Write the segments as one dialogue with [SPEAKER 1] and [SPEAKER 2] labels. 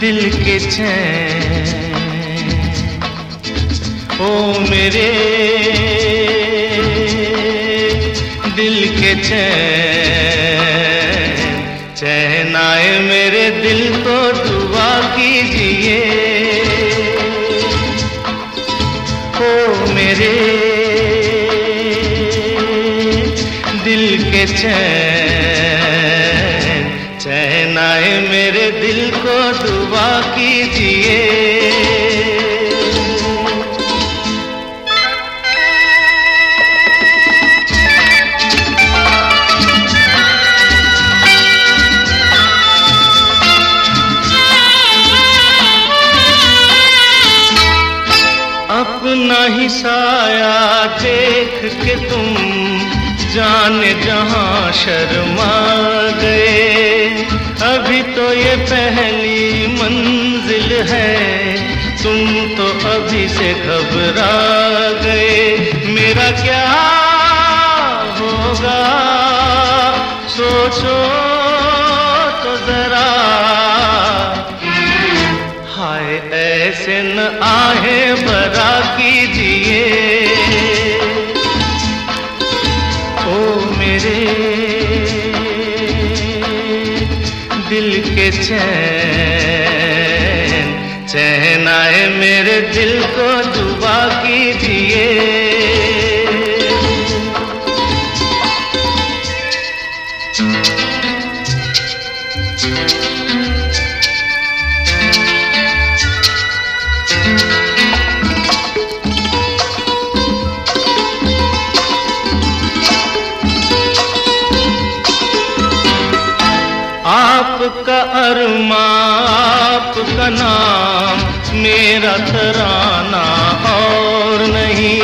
[SPEAKER 1] दिल के चैन। ओ मेरे। दिल के चैन मेरे दिल को, दुआ कीजिए। ओ मेरे। दिल के चैन चैन मेरे दिल को, दुआ कीजिए। ही साया, देख के तुम जाने जहाँ शर्मा गए। अभी तो ये पहली मंजिल है, तुम तो अभी से घबरा गए। मेरा क्या होगा? सोचो तो जरा। हाय, ऐसे न आए बरा दिल के चैन। चैन आए मेरे दिल को दुआ कीजिए। आपका अरमा आपका नाम, मेरा तराना और नहीं।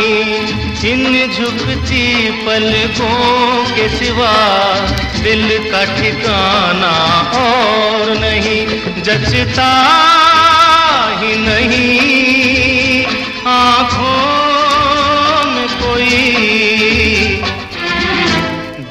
[SPEAKER 1] इन झुकती पलकों के सिवा, दिल का ठिकाना और नहीं। जचता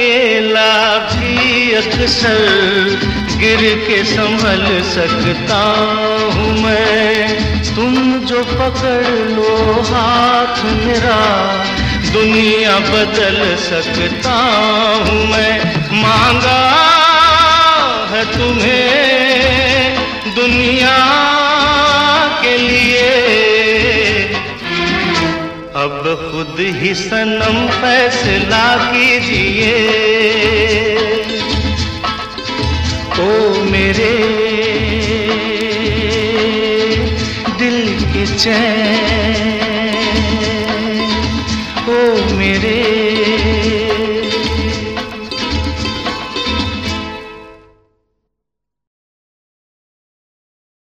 [SPEAKER 1] अकेला भी अक्सर गिर के संभल सकता हूँ मैं। तुम जो पकड़ लो हाथ मेरा, दुनिया बदल सकता हूँ मैं। मांगा है तुम्हें दुनिया खुद ही सनम फैसला कीजिए। ओ मेरे दिल के चैन।